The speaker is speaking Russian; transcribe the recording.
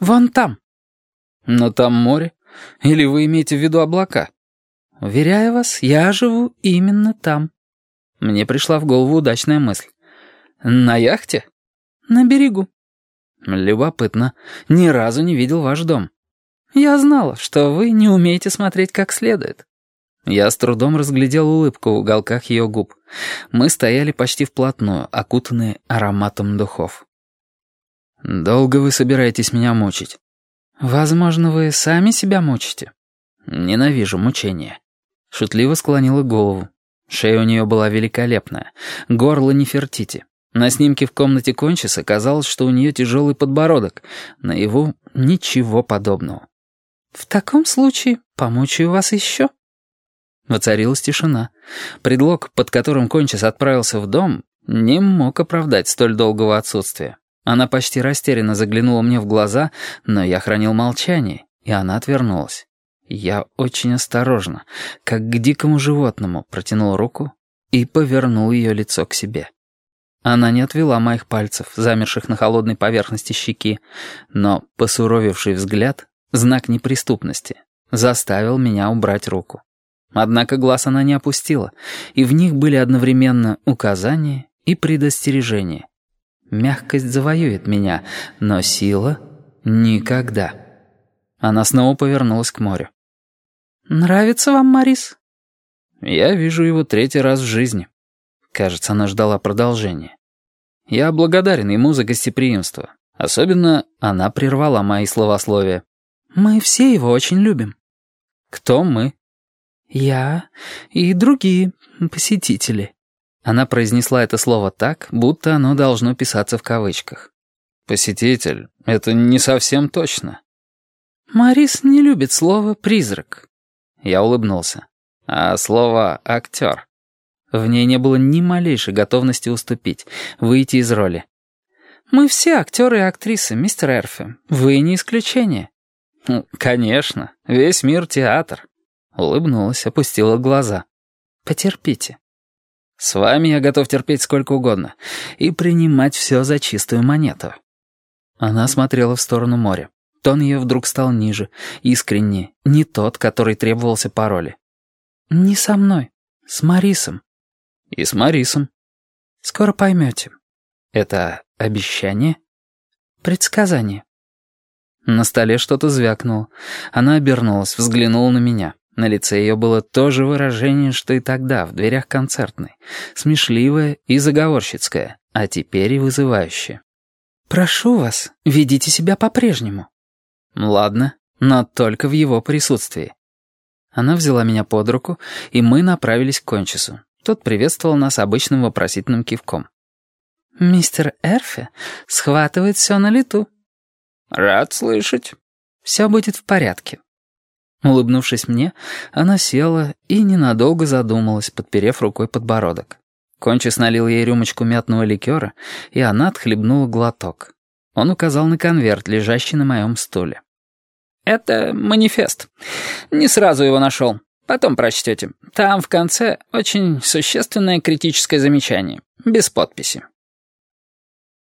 «Вон там». «Но там море? Или вы имеете в виду облака?» «Уверяю вас, я живу именно там». Мне пришла в голову удачная мысль. «На яхте?» «На берегу». «Любопытно. Ни разу не видел ваш дом». «Я знала, что вы не умеете смотреть как следует». Я с трудом разглядел улыбку в уголках ее губ. Мы стояли почти вплотную, окутанные ароматом духов. «Долго вы собираетесь меня мучить?» «Возможно, вы сами себя мучите». «Ненавижу мучения». Шутливо склонила голову. Шея у нее была великолепная. Горло Нефертити. На снимке в комнате Кончиса казалось, что у нее тяжелый подбородок. На его ничего подобного. «В таком случае помучаю вас еще». Воцарилась тишина. Предлог, под которым Кончис отправился в дом, не мог оправдать столь долгого отсутствия. Она почти растерянно заглянула мне в глаза, но я хранил молчание, и она отвернулась. Я очень осторожно, как к дикому животному, протянул руку и повернул ее лицо к себе. Она не отвела моих пальцев, замерших на холодной поверхности щеки, но посуровевший взгляд, знак неприступности, заставил меня убрать руку. Однако глаз она не опустила, и в них были одновременно указания и предостережения. Мягкость завоюет меня, но сила — никогда. Она снова повернулась к морю. «Нравится вам, Марис?» «Я вижу его третий раз в жизни». Кажется, она ждала продолжения. Я благодарен ему за гостеприимство. Особенно она прервала мои словословия. «Мы все его очень любим». «Кто мы?» «Я и другие посетители». Она произнесла это слово так, будто оно должно писаться в кавычках. «Посетитель — это не совсем точно». «Марис не любит слово «призрак». Я улыбнулся. «А слово «актер»?» В ней не было ни малейшей готовности уступить, выйти из роли. «Мы все актеры и актрисы, мистер Эрфи. Вы не исключение». «Конечно. Весь мир — театр». Улыбнулась, опустила глаза. «Потерпите». «С вами я готов терпеть сколько угодно и принимать все за чистую монету». Она смотрела в сторону моря. Тон ее вдруг стал ниже, искренне, не тот, который требовался по роли. «Не со мной, с Марисом». «И с Марисом». «Скоро поймете». «Это обещание?» «Предсказание». На столе что-то звякнуло. Она обернулась, взглянула на меня. На лице ее было то же выражение, что и тогда, в дверях концертной. Смешливое и заговорщицкое, а теперь и вызывающее. «Прошу вас, ведите себя по-прежнему». «Ладно, но только в его присутствии». Она взяла меня под руку, и мы направились к Кончису. Тот приветствовал нас обычным вопросительным кивком. «Мистер Эрфе схватывает все на лету». «Рад слышать». «Все будет в порядке». Улыбнувшись мне, она села и ненадолго задумалась, подперев рукой подбородок. Кончис налил ей рюмочку мятного ликера, и она отхлебнула глоток. Он указал на конверт, лежащий на моем стуле. «Это манифест. Не сразу его нашел. Потом прочтете. Там в конце очень существенное критическое замечание. Без подписи.